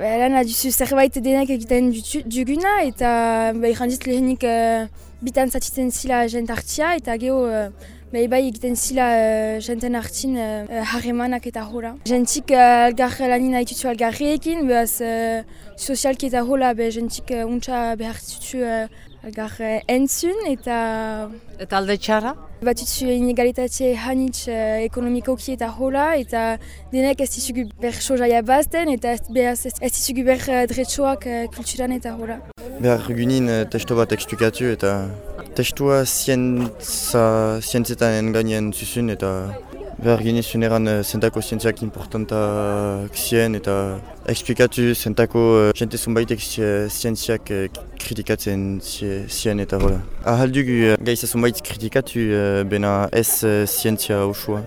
Lana duzu zerbait denek egiten duguna eta bai jandit lehenik uh, bitan zatitzen zila jentartia eta geho uh, bai bai egiten zila uh, jenten hartin uh, harremanak eta hola. Jentik uh, algar lanin haitutu algarriekin, behaz uh, sozialki eta hola be jentik uh, untsa behartutu uh, algar uh, entzun eta... Eta alde txara? Batutzu inegalitate hanitz uh, ekonomikoki eta hola eta denek ez dizugu ber sojaia bazten eta behaz ez dizugu ber uh, dretsuak uh, kulturan eta hola. Behar gunin uh, testo bat eksplikatu eta testua zientza, zientzetan gainean zuzun eta behar ginezun eran uh, zentako zientziak importantak zien eta eksplikatu zentako uh, jente zunbaitek zientziak kritikatzen zien eta hola. Ahaldugu uh, gaiza zunbait kritikatu bena ez zientzia usua.